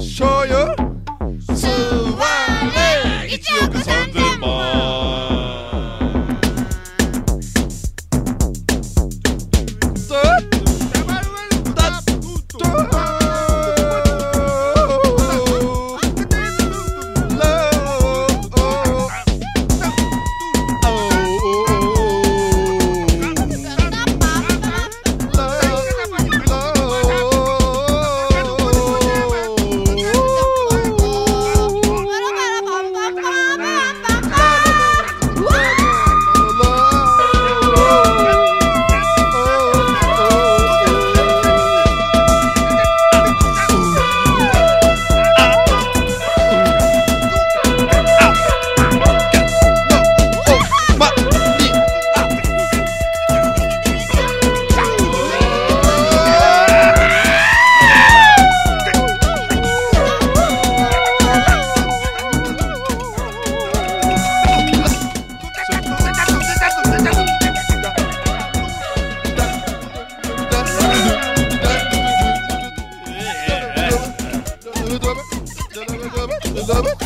show you. Suwale, it's your good time, Yeah.